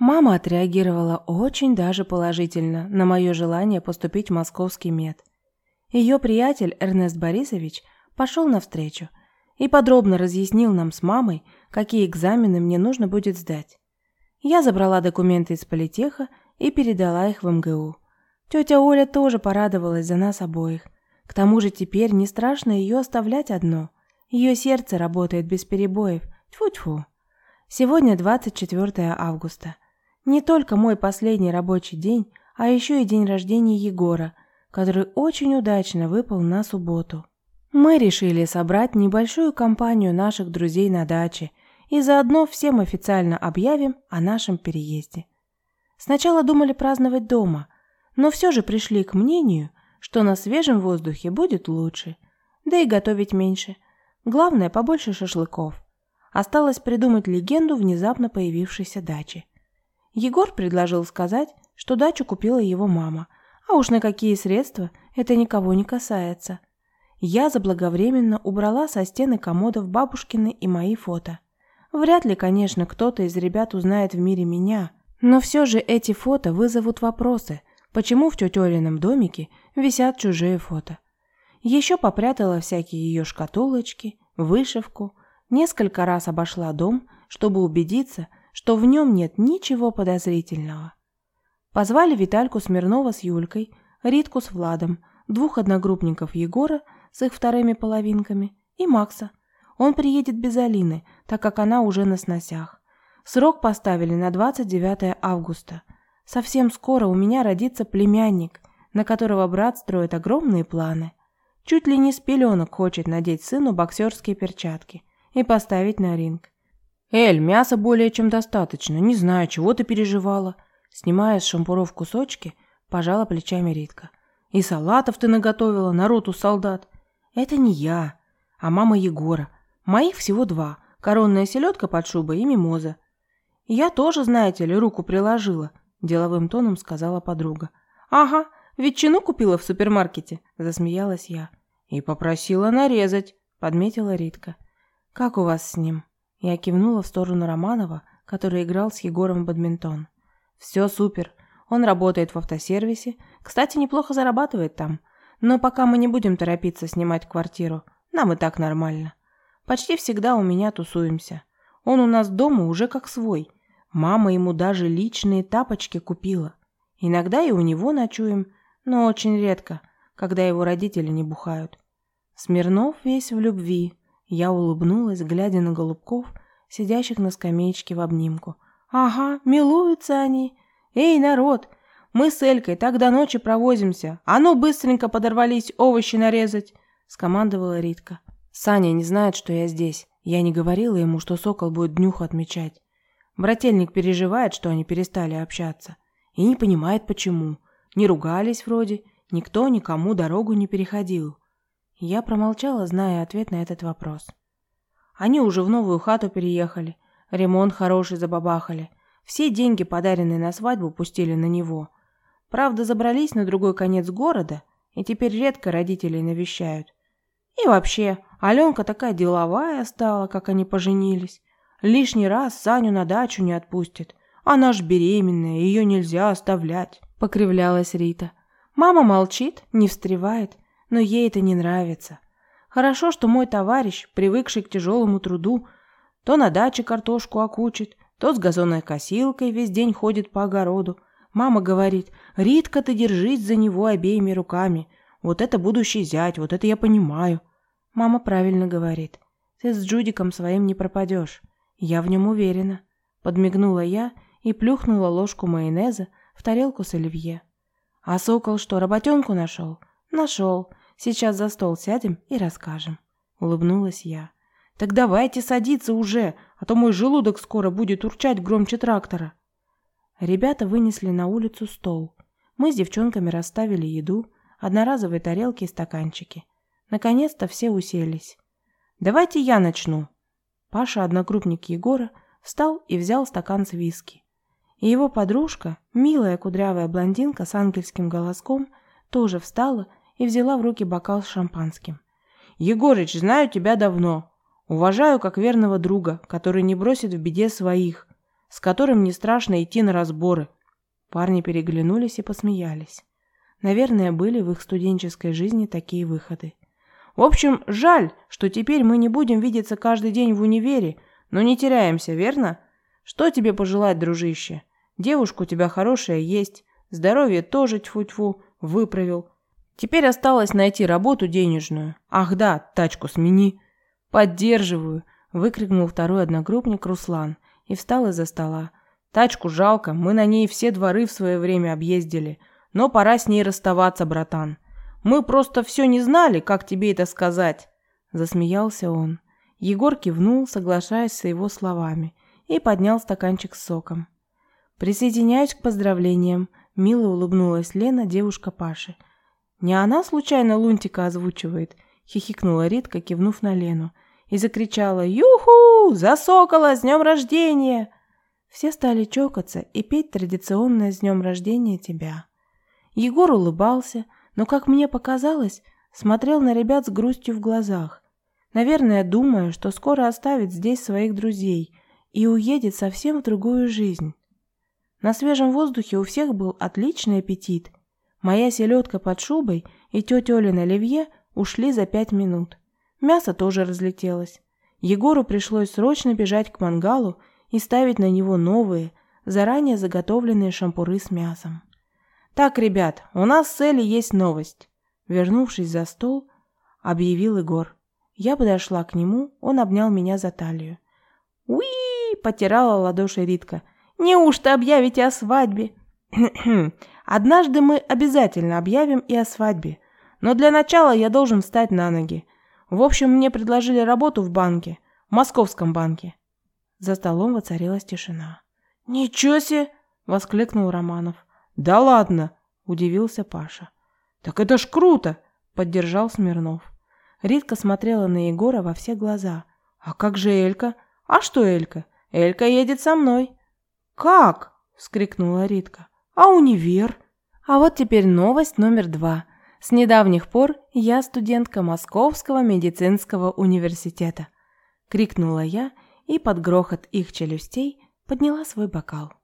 Мама отреагировала очень даже положительно на мое желание поступить в московский мед. Ее приятель Эрнест Борисович пошел навстречу и подробно разъяснил нам с мамой, какие экзамены мне нужно будет сдать. Я забрала документы из политеха и передала их в МГУ. Тетя Оля тоже порадовалась за нас обоих. К тому же теперь не страшно ее оставлять одно. Ее сердце работает без перебоев. Тьфу-тьфу. Сегодня 24 августа. Не только мой последний рабочий день, а еще и день рождения Егора, который очень удачно выпал на субботу. Мы решили собрать небольшую компанию наших друзей на даче и заодно всем официально объявим о нашем переезде. Сначала думали праздновать дома, но все же пришли к мнению, что на свежем воздухе будет лучше, да и готовить меньше. Главное, побольше шашлыков. Осталось придумать легенду внезапно появившейся дачи. Егор предложил сказать, что дачу купила его мама, а уж на какие средства это никого не касается. Я заблаговременно убрала со стены комодов бабушкины и мои фото. Вряд ли, конечно, кто-то из ребят узнает в мире меня, но все же эти фото вызовут вопросы, почему в тетелином домике висят чужие фото. Еще попрятала всякие ее шкатулочки, вышивку, несколько раз обошла дом, чтобы убедиться, что в нем нет ничего подозрительного. Позвали Витальку Смирнова с Юлькой, Ритку с Владом, двух одногруппников Егора с их вторыми половинками и Макса. Он приедет без Алины, так как она уже на сносях. Срок поставили на 29 августа. Совсем скоро у меня родится племянник, на которого брат строит огромные планы. Чуть ли не с пеленок хочет надеть сыну боксерские перчатки и поставить на ринг. «Эль, мяса более чем достаточно. Не знаю, чего ты переживала». Снимая с шампуров кусочки, пожала плечами Ритка. «И салатов ты наготовила, народу солдат». «Это не я, а мама Егора. Моих всего два. Коронная селедка под шубой и мимоза». «Я тоже, знаете ли, руку приложила», – деловым тоном сказала подруга. «Ага, ветчину купила в супермаркете», – засмеялась я. «И попросила нарезать», – подметила Ритка. «Как у вас с ним?» Я кивнула в сторону Романова, который играл с Егором в бадминтон. «Все супер. Он работает в автосервисе. Кстати, неплохо зарабатывает там. Но пока мы не будем торопиться снимать квартиру. Нам и так нормально. Почти всегда у меня тусуемся. Он у нас дома уже как свой. Мама ему даже личные тапочки купила. Иногда и у него ночуем, но очень редко, когда его родители не бухают. Смирнов весь в любви, я улыбнулась, глядя на голубков, сидящих на скамеечке в обнимку. «Ага, милуются они. Эй, народ, мы с Элькой так до ночи провозимся. А ну, быстренько подорвались овощи нарезать!» — скомандовала Ритка. «Саня не знает, что я здесь. Я не говорила ему, что Сокол будет днюху отмечать. Брательник переживает, что они перестали общаться. И не понимает, почему. Не ругались вроде, никто никому дорогу не переходил. Я промолчала, зная ответ на этот вопрос. Они уже в новую хату переехали, ремонт хороший забабахали. Все деньги, подаренные на свадьбу, пустили на него. Правда, забрались на другой конец города, и теперь редко родителей навещают. И вообще, Аленка такая деловая стала, как они поженились. Лишний раз Саню на дачу не отпустит. Она ж беременная, ее нельзя оставлять, покривлялась Рита. Мама молчит, не встревает но ей это не нравится. Хорошо, что мой товарищ, привыкший к тяжелому труду, то на даче картошку окучит, то с газонной косилкой весь день ходит по огороду. Мама говорит, Ритка, ты держись за него обеими руками. Вот это будущий зять, вот это я понимаю. Мама правильно говорит. Ты с Джудиком своим не пропадешь. Я в нем уверена. Подмигнула я и плюхнула ложку майонеза в тарелку с оливье. А сокол что, работенку нашел? Нашел. Сейчас за стол сядем и расскажем», — улыбнулась я. «Так давайте садиться уже, а то мой желудок скоро будет урчать громче трактора». Ребята вынесли на улицу стол. Мы с девчонками расставили еду, одноразовые тарелки и стаканчики. Наконец-то все уселись. «Давайте я начну». Паша, одногруппник Егора, встал и взял стакан с виски. И его подружка, милая кудрявая блондинка с ангельским голоском, тоже встала и взяла в руки бокал с шампанским. «Егорыч, знаю тебя давно. Уважаю как верного друга, который не бросит в беде своих», с которым не страшно идти на разборы. Парни переглянулись и посмеялись. Наверное, были в их студенческой жизни такие выходы. В общем, жаль, что теперь мы не будем видеться каждый день в универе, но не теряемся, верно? Что тебе пожелать, дружище? Девушка у тебя хорошая есть, здоровье тоже тьфу-тьфу, выправил. Теперь осталось найти работу денежную. Ах да, тачку смени. Поддерживаю, выкрикнул второй одногруппник Руслан и встал из-за стола. Тачку жалко, мы на ней все дворы в свое время объездили, но пора с ней расставаться, братан. Мы просто все не знали, как тебе это сказать. Засмеялся он. Егор кивнул, соглашаясь с его словами, и поднял стаканчик с соком. Присоединяюсь к поздравлениям. Мило улыбнулась Лена, девушка Паши. Не она случайно Лунтика озвучивает? Хихикнула Ритка, кивнув на Лену, и закричала «Юху! За сокола! С днем рождения!» Все стали чокаться и петь традиционное «С днем рождения тебя». Егор улыбался, но, как мне показалось, смотрел на ребят с грустью в глазах. Наверное, думая, что скоро оставит здесь своих друзей и уедет совсем в другую жизнь. На свежем воздухе у всех был отличный аппетит. Моя селедка под шубой и тетя Олина Оливье ушли за пять минут. Мясо тоже разлетелось. Егору пришлось срочно бежать к мангалу и ставить на него новые, заранее заготовленные шампуры с мясом. «Так, ребят, у нас с Элли есть новость», — вернувшись за стол, объявил Егор. Я подошла к нему, он обнял меня за талию. «Уи!» — потирала ладоши Ритка. «Неужто объявите о свадьбе?» «Однажды мы обязательно объявим и о свадьбе. Но для начала я должен встать на ноги. В общем, мне предложили работу в банке, в московском банке». За столом воцарилась тишина. «Ничего себе!» — воскликнул Романов. «Да ладно!» – удивился Паша. «Так это ж круто!» – поддержал Смирнов. Ритка смотрела на Егора во все глаза. «А как же Элька? А что Элька? Элька едет со мной!» «Как?» – вскрикнула Ритка. «А универ?» А вот теперь новость номер два. С недавних пор я студентка Московского медицинского университета. Крикнула я и под грохот их челюстей подняла свой бокал.